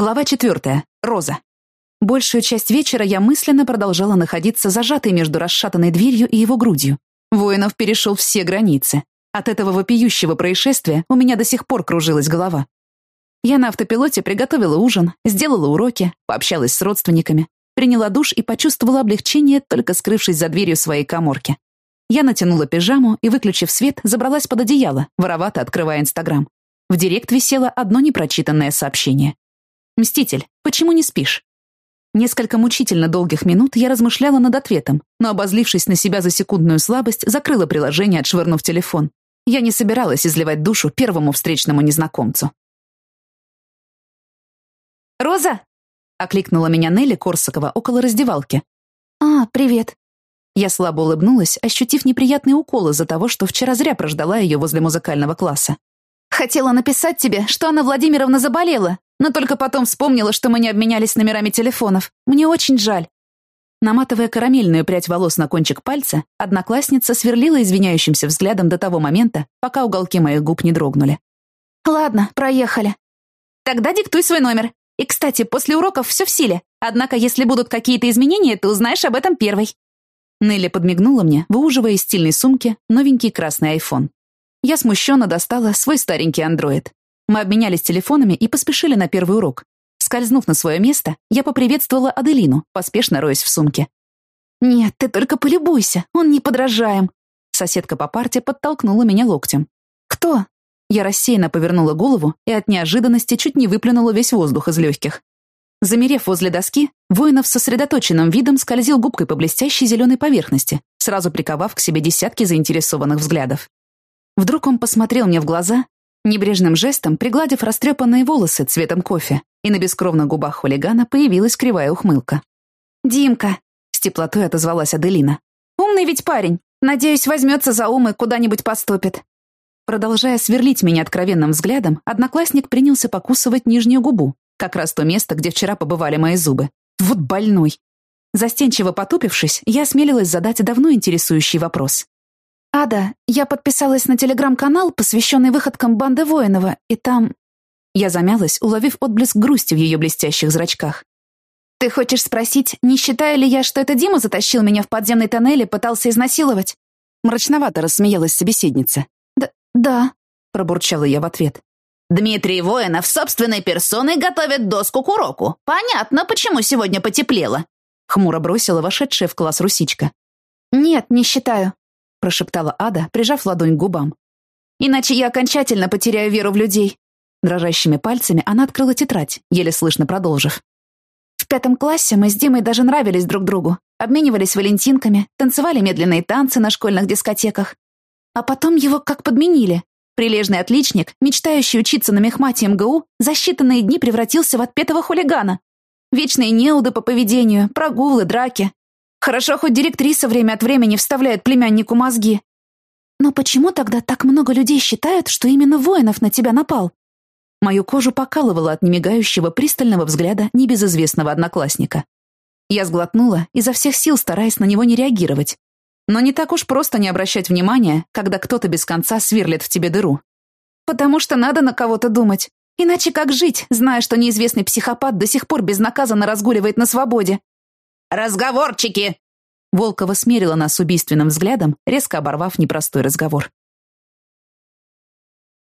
Глава четвертая. Роза. Большую часть вечера я мысленно продолжала находиться зажатой между расшатанной дверью и его грудью. Воинов перешел все границы. От этого вопиющего происшествия у меня до сих пор кружилась голова. Я на автопилоте приготовила ужин, сделала уроки, пообщалась с родственниками, приняла душ и почувствовала облегчение, только скрывшись за дверью своей коморки. Я натянула пижаму и, выключив свет, забралась под одеяло, воровато открывая Инстаграм. В директ висело одно непрочитанное сообщение. «Мститель, почему не спишь?» Несколько мучительно долгих минут я размышляла над ответом, но, обозлившись на себя за секундную слабость, закрыла приложение, отшвырнув телефон. Я не собиралась изливать душу первому встречному незнакомцу. «Роза!» — окликнула меня Нелли Корсакова около раздевалки. «А, привет». Я слабо улыбнулась, ощутив неприятный укол из-за того, что вчера зря прождала ее возле музыкального класса. «Хотела написать тебе, что Анна Владимировна заболела, но только потом вспомнила, что мы не обменялись номерами телефонов. Мне очень жаль». Наматывая карамельную прядь волос на кончик пальца, одноклассница сверлила извиняющимся взглядом до того момента, пока уголки моих губ не дрогнули. «Ладно, проехали. Тогда диктуй свой номер. И, кстати, после уроков все в силе. Однако, если будут какие-то изменения, ты узнаешь об этом первой». Нелли подмигнула мне, выуживая из стильной сумки новенький красный айфон. Я смущенно достала свой старенький андроид. Мы обменялись телефонами и поспешили на первый урок. Скользнув на свое место, я поприветствовала Аделину, поспешно роясь в сумке. «Нет, ты только полюбуйся, он неподражаем!» Соседка по парте подтолкнула меня локтем. «Кто?» Я рассеянно повернула голову и от неожиданности чуть не выплюнула весь воздух из легких. Замерев возле доски, воинов с сосредоточенным видом скользил губкой по блестящей зеленой поверхности, сразу приковав к себе десятки заинтересованных взглядов. Вдруг он посмотрел мне в глаза Небрежным жестом, пригладив растрепанные волосы цветом кофе, и на бескровных губах хулигана появилась кривая ухмылка. «Димка!» — с теплотой отозвалась Аделина. «Умный ведь парень. Надеюсь, возьмется за ум и куда-нибудь поступит». Продолжая сверлить меня откровенным взглядом, одноклассник принялся покусывать нижнюю губу, как раз то место, где вчера побывали мои зубы. Вот больной. Застенчиво потупившись, я осмелилась задать давно интересующий вопрос. «Ада, я подписалась на телеграм-канал, посвященный выходкам банды Воинова, и там...» Я замялась, уловив отблеск грусти в ее блестящих зрачках. «Ты хочешь спросить, не считаю ли я, что это Дима затащил меня в подземный тоннель и пытался изнасиловать?» Мрачновато рассмеялась собеседница. «Да, да», — пробурчала я в ответ. «Дмитрий Воинов собственной персоной готовит доску к уроку. Понятно, почему сегодня потеплело», — хмуро бросила вошедшая в класс русичка. «Нет, не считаю прошептала Ада, прижав ладонь к губам. «Иначе я окончательно потеряю веру в людей». Дрожащими пальцами она открыла тетрадь, еле слышно продолжив. В пятом классе мы с Димой даже нравились друг другу, обменивались валентинками, танцевали медленные танцы на школьных дискотеках. А потом его как подменили. Прилежный отличник, мечтающий учиться на мехмате МГУ, за считанные дни превратился в отпетого хулигана. Вечные неуды по поведению, прогулы, драки. Хорошо, хоть директриса время от времени вставляет племяннику мозги. Но почему тогда так много людей считают, что именно воинов на тебя напал? Мою кожу покалывало от немигающего пристального взгляда небезызвестного одноклассника. Я сглотнула, изо всех сил стараясь на него не реагировать. Но не так уж просто не обращать внимания, когда кто-то без конца сверлит в тебе дыру. Потому что надо на кого-то думать. Иначе как жить, зная, что неизвестный психопат до сих пор безнаказанно разгуливает на свободе? «Разговорчики!» Волкова смерила нас убийственным взглядом, резко оборвав непростой разговор.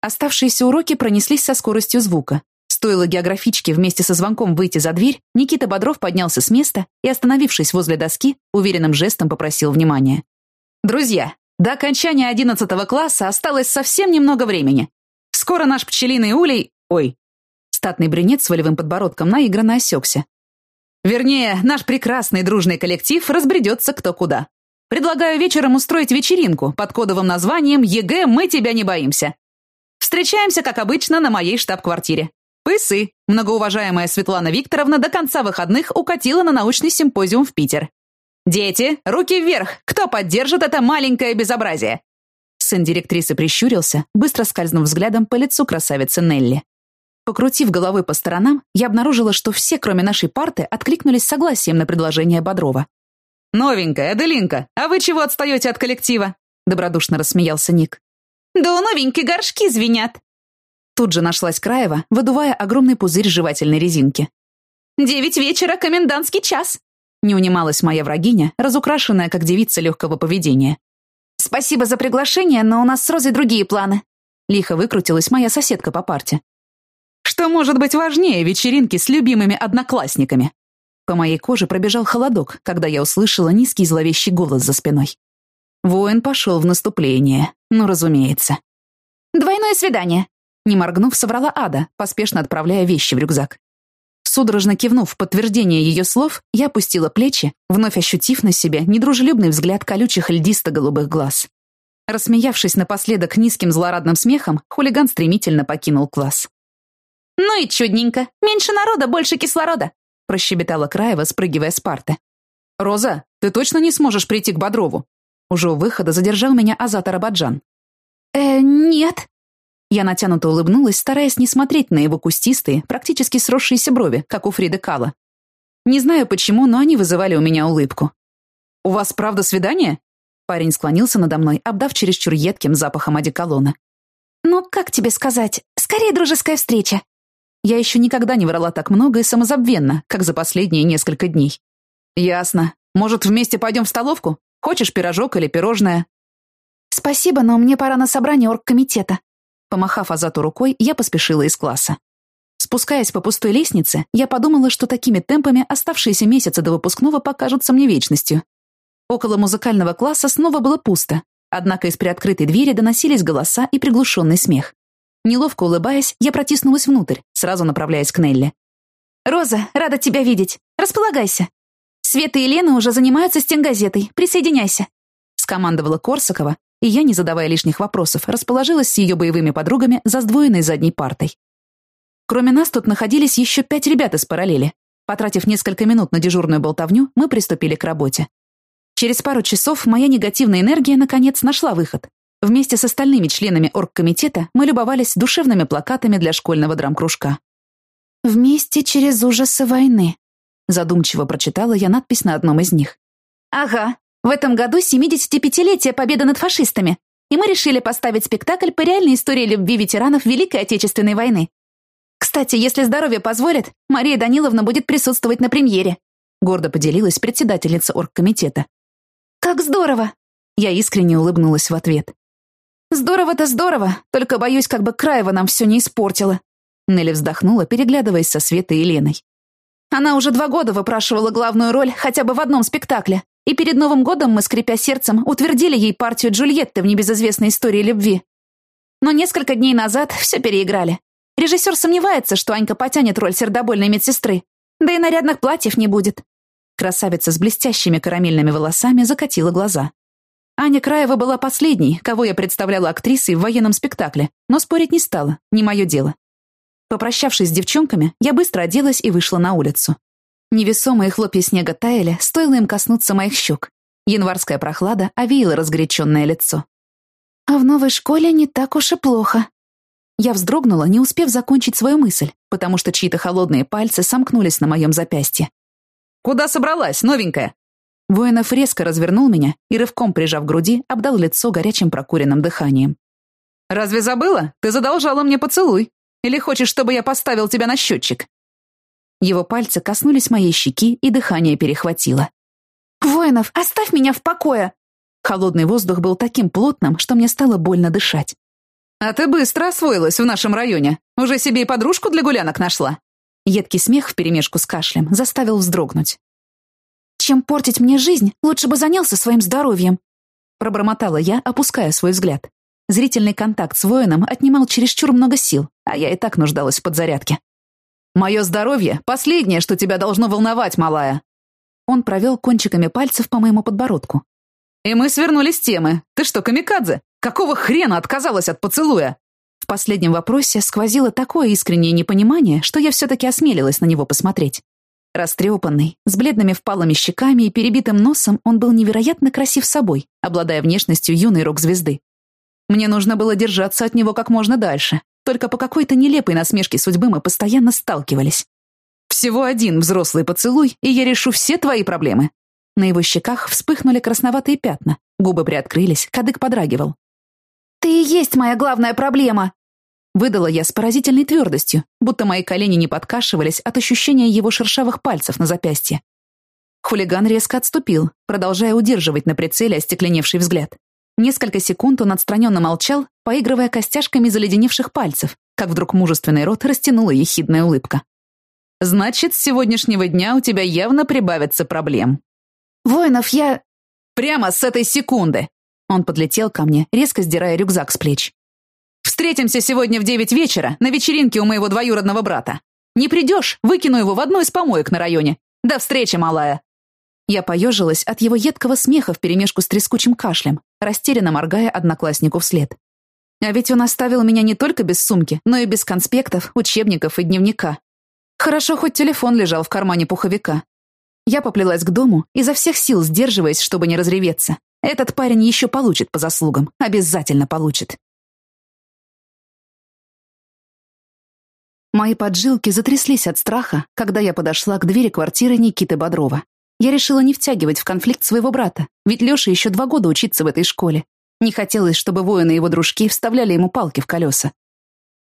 Оставшиеся уроки пронеслись со скоростью звука. Стоило географичке вместе со звонком выйти за дверь, Никита Бодров поднялся с места и, остановившись возле доски, уверенным жестом попросил внимания. «Друзья, до окончания одиннадцатого класса осталось совсем немного времени. Скоро наш пчелиный улей... Ой!» Статный брюнет с волевым подбородком наигранно осекся, Вернее, наш прекрасный дружный коллектив разбредется кто куда. Предлагаю вечером устроить вечеринку под кодовым названием «ЕГЭ, мы тебя не боимся». Встречаемся, как обычно, на моей штаб-квартире. Пысы, многоуважаемая Светлана Викторовна до конца выходных укатила на научный симпозиум в Питер. «Дети, руки вверх! Кто поддержит это маленькое безобразие?» Сын директрисы прищурился, быстро скользнув взглядом по лицу красавицы Нелли. Покрутив головой по сторонам, я обнаружила, что все, кроме нашей парты, откликнулись согласием на предложение Бодрова. «Новенькая, Аделинка, а вы чего отстаете от коллектива?» Добродушно рассмеялся Ник. «Да у новенькой горшки звенят!» Тут же нашлась Краева, выдувая огромный пузырь жевательной резинки. «Девять вечера, комендантский час!» Не унималась моя врагиня, разукрашенная, как девица легкого поведения. «Спасибо за приглашение, но у нас с Розой другие планы». Лихо выкрутилась моя соседка по парте. «Что может быть важнее вечеринки с любимыми одноклассниками?» По моей коже пробежал холодок, когда я услышала низкий зловещий голос за спиной. Воин пошел в наступление. Ну, разумеется. «Двойное свидание», — не моргнув, соврала Ада, поспешно отправляя вещи в рюкзак. Судорожно кивнув в подтверждение ее слов, я опустила плечи, вновь ощутив на себе недружелюбный взгляд колючих льдисто-голубых глаз. Рассмеявшись напоследок низким злорадным смехом, хулиган стремительно покинул класс. «Ну и чудненько. Меньше народа, больше кислорода», — прощебетала Краева, спрыгивая с парты. «Роза, ты точно не сможешь прийти к Бодрову?» Уже у выхода задержал меня Азат Арабаджан. «Э, нет», я натянуто улыбнулась, стараясь не смотреть на его кустистые, практически сросшиеся брови, как у Фриды Кала. Не знаю почему, но они вызывали у меня улыбку. «У вас правда свидание?» Парень склонился надо мной, обдав чересчур едким запахом одеколона. «Ну, как тебе сказать? Скорее дружеская встреча». Я еще никогда не врала так много и самозабвенно, как за последние несколько дней. «Ясно. Может, вместе пойдем в столовку? Хочешь пирожок или пирожное?» «Спасибо, но мне пора на собрание оргкомитета», Помахав Азату рукой, я поспешила из класса. Спускаясь по пустой лестнице, я подумала, что такими темпами оставшиеся месяцы до выпускного покажутся мне вечностью. Около музыкального класса снова было пусто, однако из приоткрытой двери доносились голоса и приглушенный смех. Неловко улыбаясь, я протиснулась внутрь, сразу направляясь к Нелли. «Роза, рада тебя видеть. Располагайся. Света и Лена уже занимаются стенгазетой. Присоединяйся», — скомандовала Корсакова, и я, не задавая лишних вопросов, расположилась с ее боевыми подругами за сдвоенной задней партой. Кроме нас тут находились еще пять ребят из параллели. Потратив несколько минут на дежурную болтовню, мы приступили к работе. Через пару часов моя негативная энергия, наконец, нашла выход. Вместе с остальными членами оргкомитета мы любовались душевными плакатами для школьного драмкружка. «Вместе через ужасы войны», задумчиво прочитала я надпись на одном из них. «Ага, в этом году 75-летие победы над фашистами, и мы решили поставить спектакль по реальной истории любви ветеранов Великой Отечественной войны. Кстати, если здоровье позволит, Мария Даниловна будет присутствовать на премьере», гордо поделилась председательница оргкомитета. «Как здорово!» Я искренне улыбнулась в ответ. «Здорово-то здорово, только боюсь, как бы Краева нам все не испортила». Нелли вздохнула, переглядываясь со Светой и Леной. Она уже два года выпрашивала главную роль хотя бы в одном спектакле, и перед Новым годом мы, скрипя сердцем, утвердили ей партию Джульетты в небезызвестной истории любви. Но несколько дней назад все переиграли. Режиссер сомневается, что Анька потянет роль сердобольной медсестры, да и нарядных платьев не будет. Красавица с блестящими карамельными волосами закатила глаза. Аня Краева была последней, кого я представляла актрисой в военном спектакле, но спорить не стала, не мое дело. Попрощавшись с девчонками, я быстро оделась и вышла на улицу. Невесомые хлопья снега таяли, стоило им коснуться моих щек. Январская прохлада овеяла разгоряченное лицо. «А в новой школе не так уж и плохо». Я вздрогнула, не успев закончить свою мысль, потому что чьи-то холодные пальцы сомкнулись на моем запястье. «Куда собралась, новенькая?» Воинов резко развернул меня и, рывком прижав к груди, обдал лицо горячим прокуренным дыханием. «Разве забыла? Ты задолжала мне поцелуй. Или хочешь, чтобы я поставил тебя на счетчик?» Его пальцы коснулись моей щеки, и дыхание перехватило. «Воинов, оставь меня в покое!» Холодный воздух был таким плотным, что мне стало больно дышать. «А ты быстро освоилась в нашем районе. Уже себе и подружку для гулянок нашла». Едкий смех вперемешку с кашлем заставил вздрогнуть. «Чем портить мне жизнь, лучше бы занялся своим здоровьем», пробормотала я, опуская свой взгляд. Зрительный контакт с воином отнимал чересчур много сил, а я и так нуждалась в подзарядке. Мое здоровье — последнее, что тебя должно волновать, малая». Он провел кончиками пальцев по моему подбородку. «И мы свернули с темы. Ты что, камикадзе? Какого хрена отказалась от поцелуя?» В последнем вопросе сквозило такое искреннее непонимание, что я все-таки осмелилась на него посмотреть. Растрепанный, с бледными впалыми щеками и перебитым носом, он был невероятно красив собой, обладая внешностью юной рок-звезды. Мне нужно было держаться от него как можно дальше, только по какой-то нелепой насмешке судьбы мы постоянно сталкивались. Всего один взрослый поцелуй, и я решу все твои проблемы. На его щеках вспыхнули красноватые пятна, губы приоткрылись, кадык подрагивал. «Ты и есть моя главная проблема!» Выдала я с поразительной твердостью, будто мои колени не подкашивались от ощущения его шершавых пальцев на запястье. Хулиган резко отступил, продолжая удерживать на прицеле остекленевший взгляд. Несколько секунд он отстраненно молчал, поигрывая костяшками заледеневших пальцев, как вдруг мужественный рот растянула ехидная улыбка. «Значит, с сегодняшнего дня у тебя явно прибавится проблем». «Воинов, я...» «Прямо с этой секунды!» Он подлетел ко мне, резко сдирая рюкзак с плеч. Встретимся сегодня в девять вечера на вечеринке у моего двоюродного брата. Не придешь, выкину его в одну из помоек на районе. До встречи, малая!» Я поежилась от его едкого смеха вперемешку с трескучим кашлем, растерянно моргая однокласснику вслед. А ведь он оставил меня не только без сумки, но и без конспектов, учебников и дневника. Хорошо, хоть телефон лежал в кармане пуховика. Я поплелась к дому, изо всех сил сдерживаясь, чтобы не разреветься. Этот парень еще получит по заслугам, обязательно получит. Мои поджилки затряслись от страха, когда я подошла к двери квартиры Никиты Бодрова. Я решила не втягивать в конфликт своего брата, ведь Леша еще два года учится в этой школе. Не хотелось, чтобы воины его дружки вставляли ему палки в колеса.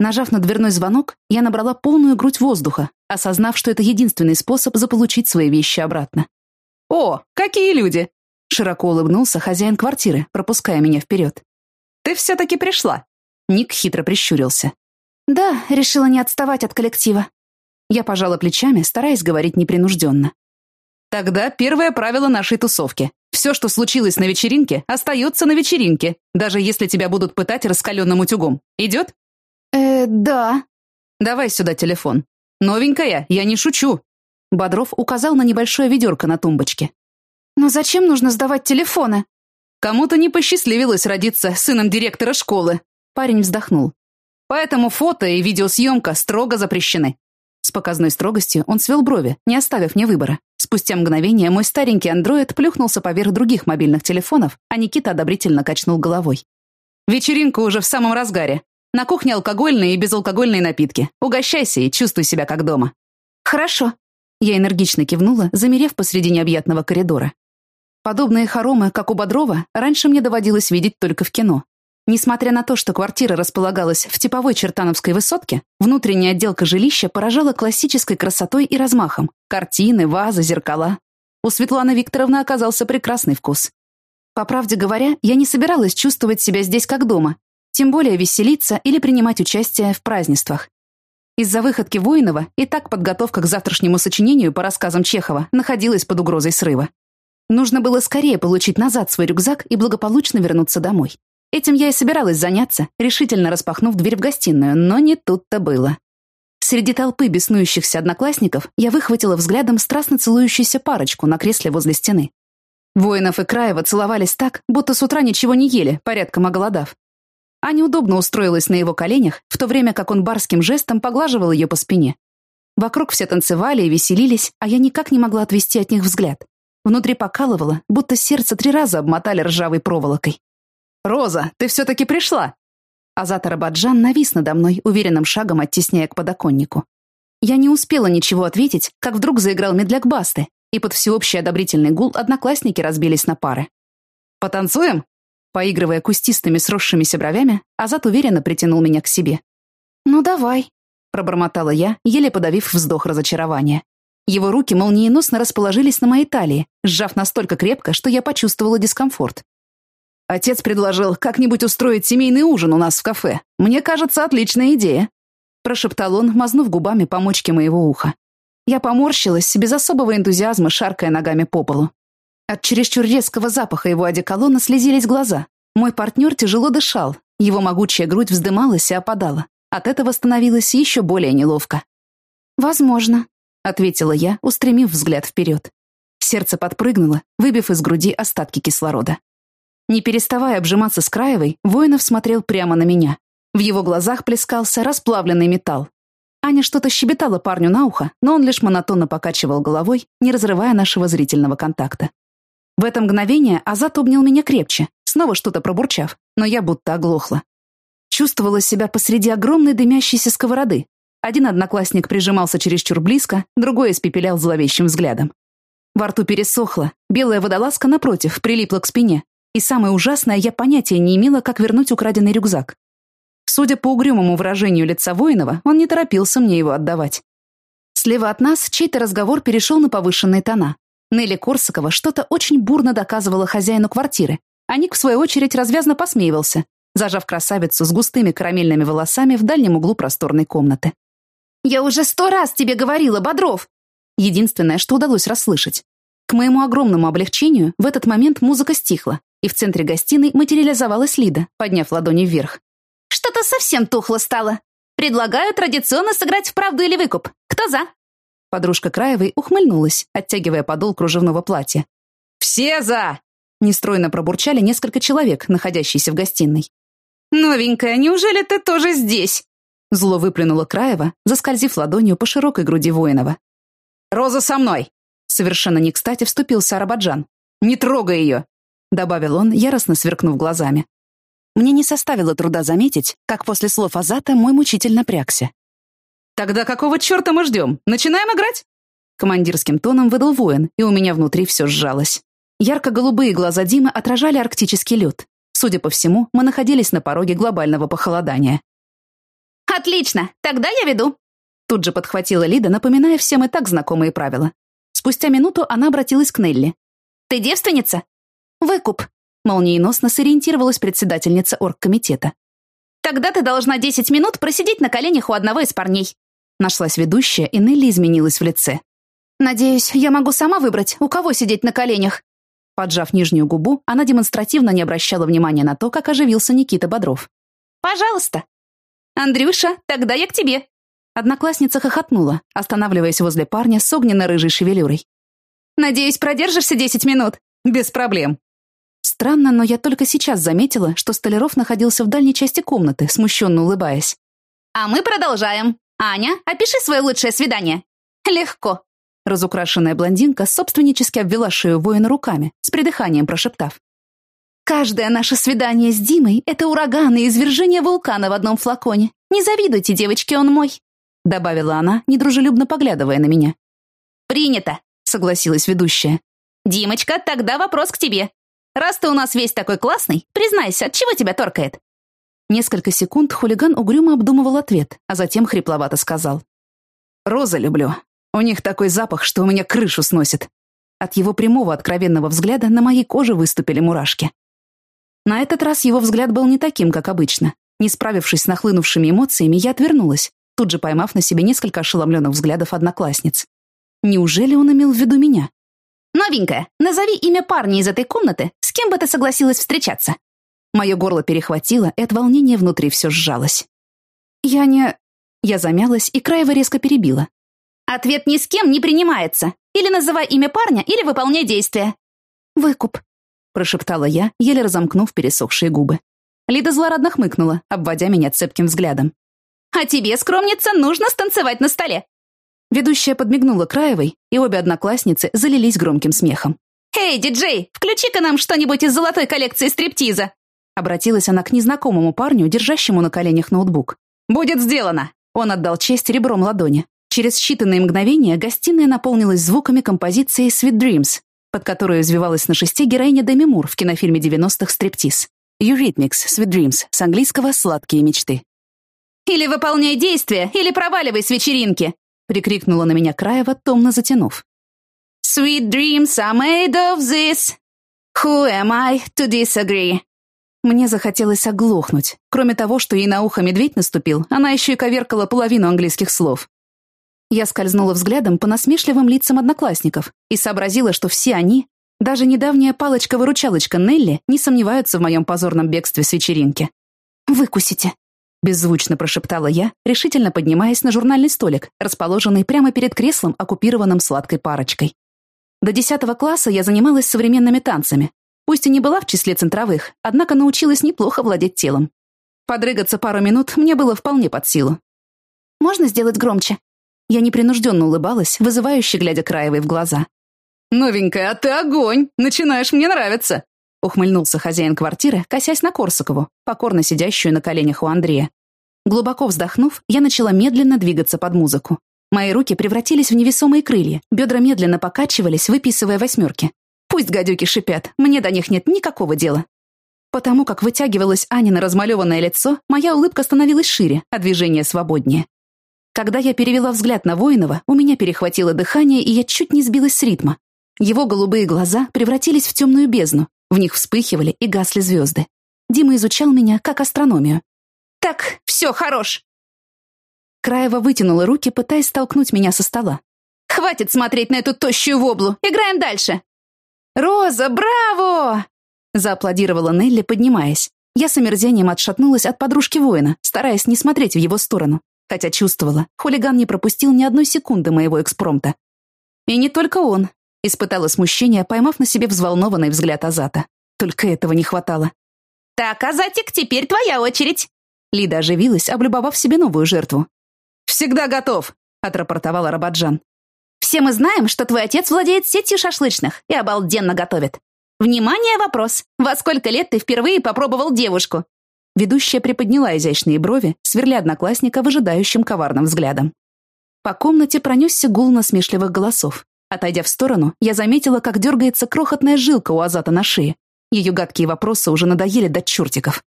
Нажав на дверной звонок, я набрала полную грудь воздуха, осознав, что это единственный способ заполучить свои вещи обратно. «О, какие люди!» Широко улыбнулся хозяин квартиры, пропуская меня вперед. «Ты все-таки пришла!» Ник хитро прищурился. «Да, решила не отставать от коллектива». Я пожала плечами, стараясь говорить непринужденно. «Тогда первое правило нашей тусовки. Все, что случилось на вечеринке, остается на вечеринке, даже если тебя будут пытать раскаленным утюгом. Идет?» «Э, да». «Давай сюда телефон. Новенькая, я не шучу». Бодров указал на небольшое ведерко на тумбочке. «Но зачем нужно сдавать телефоны?» «Кому-то не посчастливилось родиться сыном директора школы». Парень вздохнул. Поэтому фото и видеосъемка строго запрещены». С показной строгостью он свел брови, не оставив мне выбора. Спустя мгновение мой старенький андроид плюхнулся поверх других мобильных телефонов, а Никита одобрительно качнул головой. «Вечеринка уже в самом разгаре. На кухне алкогольные и безалкогольные напитки. Угощайся и чувствуй себя как дома». «Хорошо». Я энергично кивнула, замерев посреди необъятного коридора. Подобные хоромы, как у Бодрова, раньше мне доводилось видеть только в кино. Несмотря на то, что квартира располагалась в типовой чертановской высотке, внутренняя отделка жилища поражала классической красотой и размахом. Картины, вазы, зеркала. У Светланы Викторовны оказался прекрасный вкус. По правде говоря, я не собиралась чувствовать себя здесь как дома, тем более веселиться или принимать участие в празднествах. Из-за выходки Воинова и так подготовка к завтрашнему сочинению по рассказам Чехова находилась под угрозой срыва. Нужно было скорее получить назад свой рюкзак и благополучно вернуться домой. Этим я и собиралась заняться, решительно распахнув дверь в гостиную, но не тут-то было. Среди толпы беснующихся одноклассников я выхватила взглядом страстно целующуюся парочку на кресле возле стены. Воинов и Краева целовались так, будто с утра ничего не ели, порядком оголодав. Аня удобно устроилась на его коленях, в то время как он барским жестом поглаживал ее по спине. Вокруг все танцевали и веселились, а я никак не могла отвести от них взгляд. Внутри покалывало, будто сердце три раза обмотали ржавой проволокой. «Роза, ты все-таки пришла!» Азат Арабаджан навис надо мной, уверенным шагом оттесняя к подоконнику. Я не успела ничего ответить, как вдруг заиграл медляк Басты, и под всеобщий одобрительный гул одноклассники разбились на пары. «Потанцуем?» Поигрывая кустистыми сросшимися бровями, Азат уверенно притянул меня к себе. «Ну, давай», — пробормотала я, еле подавив вздох разочарования. Его руки молниеносно расположились на моей талии, сжав настолько крепко, что я почувствовала дискомфорт. Отец предложил как-нибудь устроить семейный ужин у нас в кафе. Мне кажется, отличная идея», — прошептал он, мазнув губами по мочке моего уха. Я поморщилась, без особого энтузиазма, шаркая ногами по полу. От чересчур резкого запаха его одеколона слезились глаза. Мой партнер тяжело дышал, его могучая грудь вздымалась и опадала. От этого становилось еще более неловко. «Возможно», — ответила я, устремив взгляд вперед. Сердце подпрыгнуло, выбив из груди остатки кислорода. Не переставая обжиматься с Краевой, Воинов смотрел прямо на меня. В его глазах плескался расплавленный металл. Аня что-то щебетала парню на ухо, но он лишь монотонно покачивал головой, не разрывая нашего зрительного контакта. В это мгновение Азат обнял меня крепче, снова что-то пробурчав, но я будто оглохла. Чувствовала себя посреди огромной дымящейся сковороды. Один одноклассник прижимался чересчур близко, другой испепелял зловещим взглядом. Во рту пересохло, белая водолазка, напротив, прилипла к спине, и самое ужасное, я понятия не имела, как вернуть украденный рюкзак. Судя по угрюмому выражению лица воинова, он не торопился мне его отдавать. Слева от нас чей-то разговор перешел на повышенные тона. Нелли Корсакова что-то очень бурно доказывала хозяину квартиры, а Ник, в свою очередь, развязно посмеивался, зажав красавицу с густыми карамельными волосами в дальнем углу просторной комнаты. «Я уже сто раз тебе говорила, Бодров!» Единственное, что удалось расслышать. К моему огромному облегчению в этот момент музыка стихла, и в центре гостиной материализовалась Лида, подняв ладони вверх. «Что-то совсем тухло стало. Предлагаю традиционно сыграть в правду или выкуп. Кто за?» Подружка Краевой ухмыльнулась, оттягивая подол кружевного платья. «Все за!» Нестройно пробурчали несколько человек, находящиеся в гостиной. «Новенькая, неужели ты тоже здесь?» Зло выплюнула Краева, заскользив ладонью по широкой груди Воинова. «Роза со мной!» Совершенно не кстати вступился Арабаджан. «Не трогай ее!» Добавил он, яростно сверкнув глазами. Мне не составило труда заметить, как после слов Азата мой мучитель напрягся. «Тогда какого черта мы ждем? Начинаем играть?» Командирским тоном выдал воин, и у меня внутри все сжалось. Ярко-голубые глаза Димы отражали арктический лед. Судя по всему, мы находились на пороге глобального похолодания. «Отлично! Тогда я веду!» Тут же подхватила Лида, напоминая всем и так знакомые правила. Спустя минуту она обратилась к Нелли. «Ты девственница?» «Выкуп», — молниеносно сориентировалась председательница оргкомитета. «Тогда ты должна десять минут просидеть на коленях у одного из парней». Нашлась ведущая, и Нелли изменилась в лице. «Надеюсь, я могу сама выбрать, у кого сидеть на коленях?» Поджав нижнюю губу, она демонстративно не обращала внимания на то, как оживился Никита Бодров. «Пожалуйста». «Андрюша, тогда я к тебе». Одноклассница хохотнула, останавливаясь возле парня с огненно-рыжей шевелюрой. «Надеюсь, продержишься десять минут?» «Без проблем». Странно, но я только сейчас заметила, что Столяров находился в дальней части комнаты, смущенно улыбаясь. «А мы продолжаем. Аня, опиши свое лучшее свидание». «Легко». Разукрашенная блондинка собственнически обвела шею воина руками, с придыханием прошептав. «Каждое наше свидание с Димой — это ураганы и извержение вулкана в одном флаконе. Не завидуйте, девочки, он мой», — добавила она, недружелюбно поглядывая на меня. «Принято», — согласилась ведущая. «Димочка, тогда вопрос к тебе. Раз ты у нас весь такой классный, признайся, от чего тебя торкает?» Несколько секунд хулиган угрюмо обдумывал ответ, а затем хрипловато сказал. «Роза люблю. У них такой запах, что у меня крышу сносит». От его прямого откровенного взгляда на моей коже выступили мурашки. На этот раз его взгляд был не таким, как обычно. Не справившись с нахлынувшими эмоциями, я отвернулась, тут же поймав на себе несколько ошеломленных взглядов одноклассниц. Неужели он имел в виду меня? «Новенькая, назови имя парня из этой комнаты, с кем бы ты согласилась встречаться?» Мое горло перехватило, и от волнения внутри все сжалось. «Я не...» Я замялась, и Краева резко перебила. «Ответ ни с кем не принимается. Или называй имя парня, или выполняй действие». «Выкуп», — прошептала я, еле разомкнув пересохшие губы. Лида злорадно хмыкнула, обводя меня цепким взглядом. «А тебе, скромница, нужно станцевать на столе. Ведущая подмигнула Краевой, и обе одноклассницы залились громким смехом. «Эй, диджей, включи-ка нам что-нибудь из золотой коллекции стриптиза!» Обратилась она к незнакомому парню, держащему на коленях ноутбук. «Будет сделано!» Он отдал честь ребром ладони. Через считанные мгновения гостиная наполнилась звуками композиции «Sweet Dreams», под которую извивалась на шесте героиня Деми Мур в кинофильме 90-х «Стриптиз». Eurythmics «Sweet Dreams» с английского «Сладкие мечты». «Или выполняй действия, или проваливай с вечеринки!» прикрикнула на меня Краева, томно затянув. Sweet dreams are made of this. Who am I to disagree? Мне захотелось оглохнуть. Кроме того, что ей на ухо медведь наступил, она еще и коверкала половину английских слов. Я скользнула взглядом по насмешливым лицам одноклассников и сообразила, что все они, даже недавняя палочка-выручалочка Нелли, не сомневаются в моем позорном бегстве с вечеринки. «Выкусите», Беззвучно прошептала я, решительно поднимаясь на журнальный столик, расположенный прямо перед креслом, оккупированным сладкой парочкой. До десятого класса я занималась современными танцами. Пусть и не была в числе центровых, однако научилась неплохо владеть телом. Подрыгаться пару минут мне было вполне под силу. «Можно сделать громче?» Я непринужденно улыбалась, вызывающе глядя Краевой в глаза. «Новенькая, а ты огонь! Начинаешь мне нравиться!» Ухмыльнулся хозяин квартиры, косясь на Корсакову, покорно сидящую на коленях у Андрея. Глубоко вздохнув, я начала медленно двигаться под музыку. Мои руки превратились в невесомые крылья, бедра медленно покачивались, выписывая восьмерки. Пусть гадюки шипят, мне до них нет никакого дела. Потому как вытягивалось Анина размалеванное лицо, моя улыбка становилась шире, а движение свободнее. Когда я перевела взгляд на Воинова, у меня перехватило дыхание, и я чуть не сбилась с ритма. Его голубые глаза превратились в темную бездну, в них вспыхивали и гасли звезды. Дима изучал меня как астрономию. «Так, все, хорош!» Краева вытянула руки, пытаясь столкнуть меня со стола. «Хватит смотреть на эту тощую воблу! Играем дальше!» «Роза, браво!» Зааплодировала Нелли, поднимаясь. Я с омерзением отшатнулась от подружки воина, стараясь не смотреть в его сторону. Хотя чувствовала, хулиган не пропустил ни одной секунды моего экспромта. И не только он. Испытала смущение, поймав на себе взволнованный взгляд Азата. Только этого не хватало. «Так, Азатик, теперь твоя очередь!» Лида оживилась, облюбовав себе новую жертву. «Всегда готов!» — отрапортовала Рабаджан. «Все мы знаем, что твой отец владеет сетью шашлычных и обалденно готовит. «Внимание, вопрос! Во сколько лет ты впервые попробовал девушку?» Ведущая приподняла изящные брови, сверля одноклассника выжидающим коварным взглядом. По комнате пронесся гул насмешливых голосов. Отойдя в сторону, я заметила, как дергается крохотная жилка у Азата на шее. Ее гадкие вопросы уже надоели до чертиков.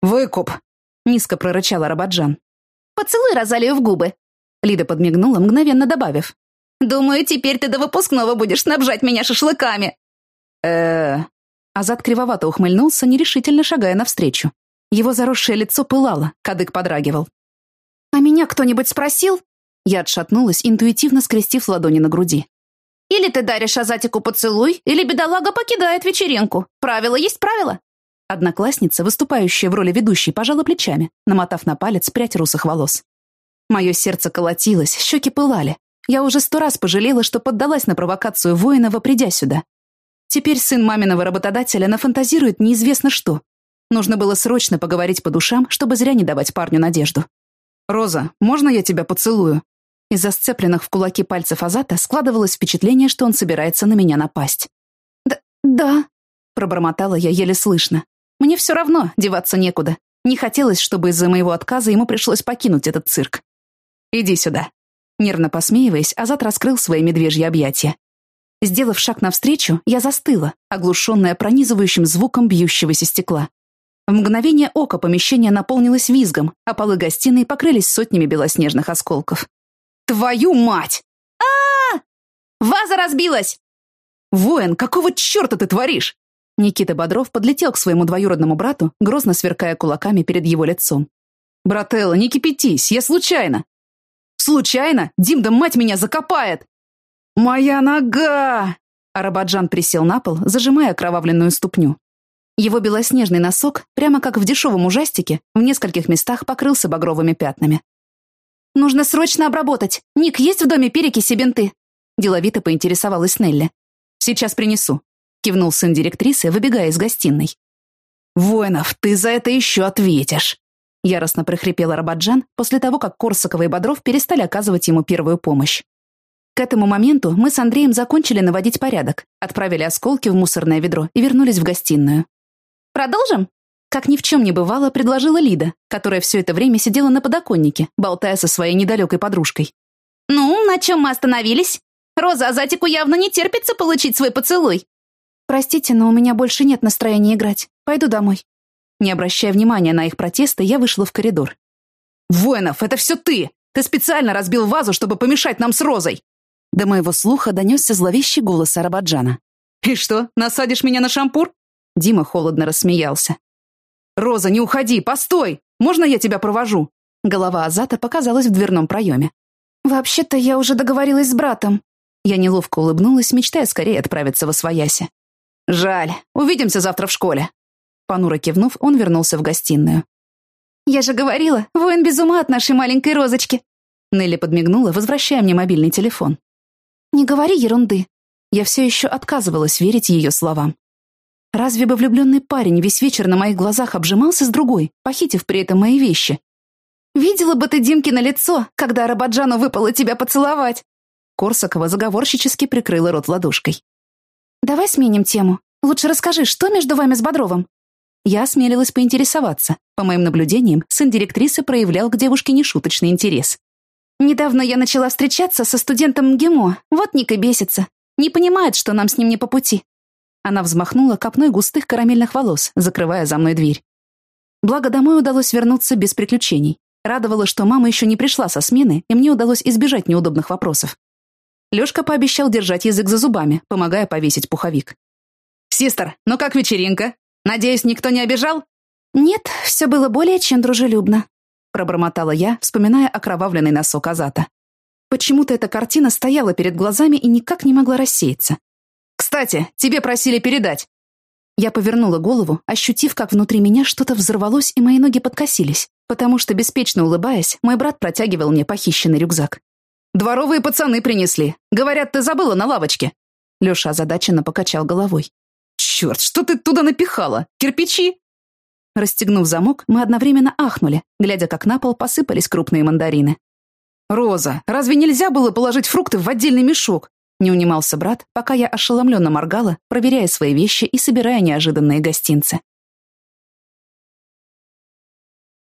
«Выкуп!» — низко прорычала Рабаджан. «Поцелуй Розалию в губы!» Лида подмигнула, мгновенно добавив. «Думаю, теперь ты до выпускного будешь снабжать меня шашлыками!» э Азат кривовато ухмыльнулся, нерешительно шагая навстречу. Его заросшее лицо пылало, кадык подрагивал. «А меня кто-нибудь спросил?» Я отшатнулась, интуитивно скрестив ладони на груди. «Или ты даришь Азатику поцелуй, или бедолага покидает вечеринку. Правило есть правило». Одноклассница, выступающая в роли ведущей, пожала плечами, намотав на палец прядь русых волос. Мое сердце колотилось, щеки пылали. Я уже сто раз пожалела, что поддалась на провокацию воинова, придя сюда. Теперь сын маминого работодателя нафантазирует неизвестно что. Нужно было срочно поговорить по душам, чтобы зря не давать парню надежду. «Роза, можно я тебя поцелую?» Из-за сцепленных в кулаки пальцев Азата складывалось впечатление, что он собирается на меня напасть. «Да, да», — пробормотала я еле слышно. «Мне все равно, деваться некуда. Не хотелось, чтобы из-за моего отказа ему пришлось покинуть этот цирк. Иди сюда». Нервно посмеиваясь, Азат раскрыл свои медвежьи объятия. Сделав шаг навстречу, я застыла, оглушенная пронизывающим звуком бьющегося стекла. В мгновение ока помещение наполнилось визгом, а полы гостиной покрылись сотнями белоснежных осколков. «Твою мать!» а, -а, -а! Ваза разбилась!» «Воин, какого черта ты творишь?» Никита Бодров подлетел к своему двоюродному брату, грозно сверкая кулаками перед его лицом. «Брателло, не кипятись, я случайно!» «Случайно? Дим да мать меня закопает!» «Моя нога!» Арабаджан присел на пол, зажимая окровавленную ступню. Его белоснежный носок, прямо как в дешевом ужастике, в нескольких местах покрылся багровыми пятнами. «Нужно срочно обработать. Ник, есть в доме перекиси бинты?» Деловито поинтересовалась Нелли. «Сейчас принесу», — кивнул сын директрисы, выбегая из гостиной. «Воинов, ты за это еще ответишь!» Яростно прохрипел Арабаджан после того, как Корсакова и Бодров перестали оказывать ему первую помощь. К этому моменту мы с Андреем закончили наводить порядок, отправили осколки в мусорное ведро и вернулись в гостиную. «Продолжим?» Как ни в чем не бывало, предложила Лида, которая все это время сидела на подоконнике, болтая со своей недалекой подружкой. «Ну, на чем мы остановились? Роза Азатику явно не терпится получить свой поцелуй». «Простите, но у меня больше нет настроения играть. Пойду домой». Не обращая внимания на их протесты, я вышла в коридор. «Воинов, это все ты! Ты специально разбил вазу, чтобы помешать нам с Розой!» До моего слуха донесся зловещий голос Арабаджана. «И что, насадишь меня на шампур?» Дима холодно рассмеялся. «Роза, не уходи, постой! Можно я тебя провожу?» Голова Азата показалась в дверном проеме. «Вообще-то я уже договорилась с братом». Я неловко улыбнулась, мечтая скорее отправиться во свояси. «Жаль. Увидимся завтра в школе». Понуро кивнув, он вернулся в гостиную. «Я же говорила, воин без ума от нашей маленькой розочки». Нелли подмигнула, возвращая мне мобильный телефон. «Не говори ерунды». Я все еще отказывалась верить ее словам. Разве бы влюбленный парень весь вечер на моих глазах обжимался с другой, похитив при этом мои вещи? «Видела бы ты Димки на лицо, когда Рабаджану выпало тебя поцеловать!» Корсакова заговорщически прикрыла рот ладошкой. «Давай сменим тему. Лучше расскажи, что между вами с Бодровым?» Я осмелилась поинтересоваться. По моим наблюдениям, сын директрисы проявлял к девушке нешуточный интерес. Недавно я начала встречаться со студентом МГИМО, вот Ник и бесится. Не понимает, что нам с ним не по пути. Она взмахнула копной густых карамельных волос, закрывая за мной дверь. Благо, домой удалось вернуться без приключений. Радовало, что мама еще не пришла со смены, и мне удалось избежать неудобных вопросов. Лёшка пообещал держать язык за зубами, помогая повесить пуховик. «Систер, ну как вечеринка? Надеюсь, никто не обижал?» «Нет, все было более чем дружелюбно», — пробормотала я, вспоминая окровавленный носок Азата. Почему-то эта картина стояла перед глазами и никак не могла рассеяться. «Кстати, тебе просили передать!» Я повернула голову, ощутив, как внутри меня что-то взорвалось и мои ноги подкосились, потому что, беспечно улыбаясь, мой брат протягивал мне похищенный рюкзак. «Дворовые пацаны принесли. Говорят, ты забыла на лавочке». Леша озадаченно покачал головой. «Черт, что ты туда напихала? Кирпичи?» Расстегнув замок, мы одновременно ахнули, глядя, как на пол посыпались крупные мандарины. «Роза, разве нельзя было положить фрукты в отдельный мешок?» Не унимался брат, пока я ошеломленно моргала, проверяя свои вещи и собирая неожиданные гостинцы.